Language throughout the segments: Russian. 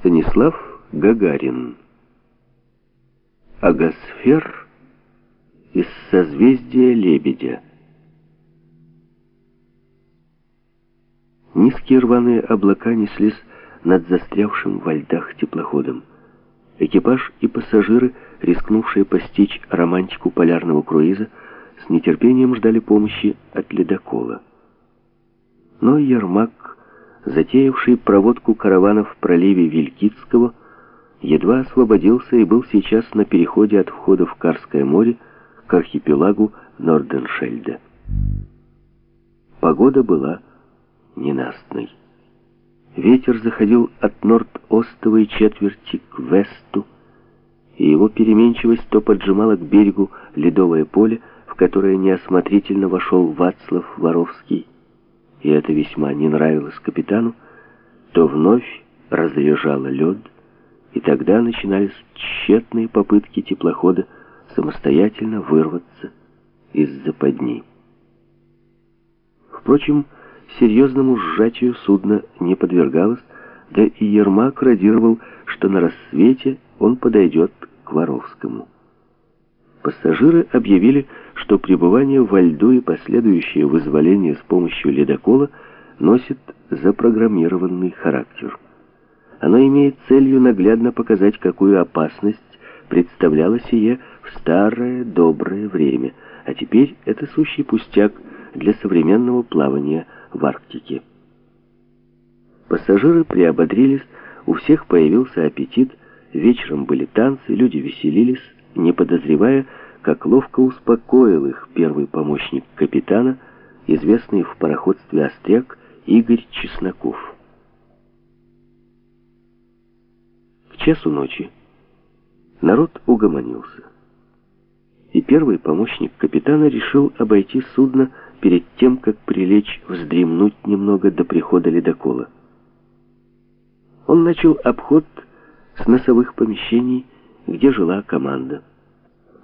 Станислав Гагарин. Агосфер из созвездия Лебедя. Низкие рваные облака неслись над застрявшим во льдах теплоходом. Экипаж и пассажиры, рискнувшие постичь романтику полярного круиза, с нетерпением ждали помощи от ледокола. Но Ермак, затеявший проводку каравана в проливе Вилькицкого, едва освободился и был сейчас на переходе от входа в Карское море к архипелагу Норденшельда. Погода была ненастной. Ветер заходил от норд-остовой четверти к весту, и его переменчивость то поджимала к берегу ледовое поле, в которое неосмотрительно вошел Вацлав Воровский, и это весьма не нравилось капитану, то вновь разряжало лед, и тогда начинались тщетные попытки теплохода самостоятельно вырваться из западни. Впрочем, серьезному сжатию судно не подвергалось, да и Ермак радировал, что на рассвете он подойдет к Воровскому. Пассажиры объявили, что пребывание во льду и последующее вызволение с помощью ледокола носит запрограммированный характер. Оно имеет целью наглядно показать, какую опасность представляло сие в старое доброе время, а теперь это сущий пустяк для современного плавания в Арктике. Пассажиры приободрились, у всех появился аппетит, вечером были танцы, люди веселились, не подозревая, как ловко успокоил их первый помощник капитана, известный в пароходстве «Остряк» Игорь Чесноков. К часу ночи народ угомонился, и первый помощник капитана решил обойти судно перед тем, как прилечь вздремнуть немного до прихода ледокола. Он начал обход с носовых помещений, где жила команда.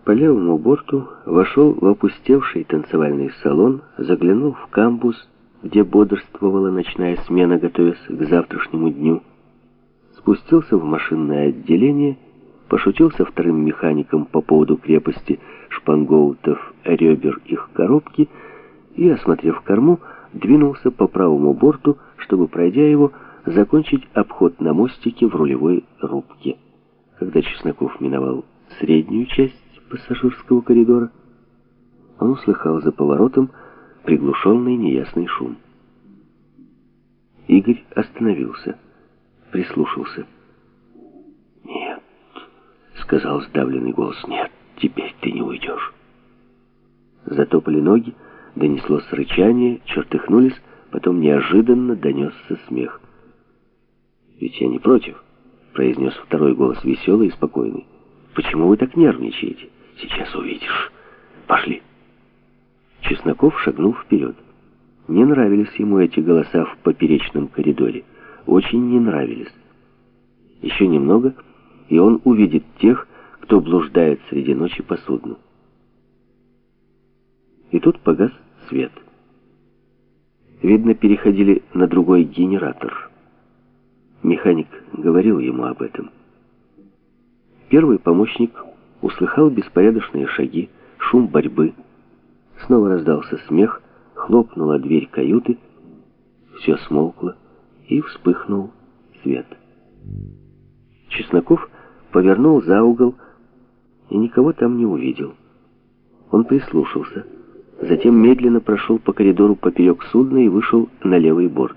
По левому борту вошел в опустевший танцевальный салон, заглянул в камбуз, где бодрствовала ночная смена, готовясь к завтрашнему дню, спустился в машинное отделение, пошутил со вторым механиком по поводу крепости шпангоутов ребер их коробки и, осмотрев корму, двинулся по правому борту, чтобы, пройдя его, закончить обход на мостике в рулевой рубке. Когда Чесноков миновал среднюю часть пассажирского коридора, он услыхал за поворотом приглушенный неясный шум. Игорь остановился, прислушался. «Нет», — сказал сдавленный голос, — «нет, теперь ты не уйдешь». Затопали ноги, донеслось рычание, чертыхнулись, потом неожиданно донесся смех. «Ведь я не против», — произнес второй голос, веселый и спокойный. «Почему вы так нервничаете? Сейчас увидишь. Пошли». Чесноков шагнул вперед. Не нравились ему эти голоса в поперечном коридоре. Очень не нравились. Еще немного, и он увидит тех, кто блуждает среди ночи по судну. И тут погас свет. Видно, переходили на другой генератор. Механик говорил ему об этом. Первый помощник услыхал беспорядочные шаги, шум борьбы. Снова раздался смех, хлопнула дверь каюты, все смолкло и вспыхнул свет. Чесноков повернул за угол и никого там не увидел. Он прислушался. Затем медленно прошел по коридору поперек судна и вышел на левый борт.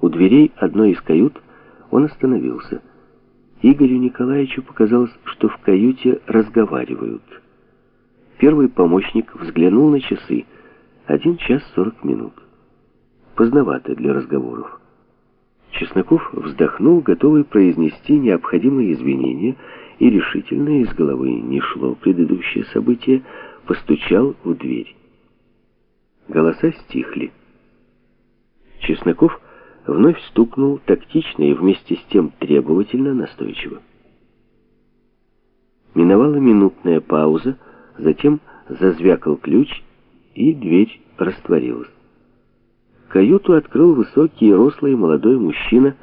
У дверей одной из кают он остановился. Игорю Николаевичу показалось, что в каюте разговаривают. Первый помощник взглянул на часы. Один час сорок минут. Поздновато для разговоров. Чесноков вздохнул, готовый произнести необходимые извинения, и решительно из головы не шло предыдущее событие, постучал в дверь. Голоса стихли. Чесноков вновь стукнул тактично и вместе с тем требовательно настойчиво. Миновала минутная пауза, затем зазвякал ключ, и дверь растворилась. Каюту открыл высокий рослый молодой мужчина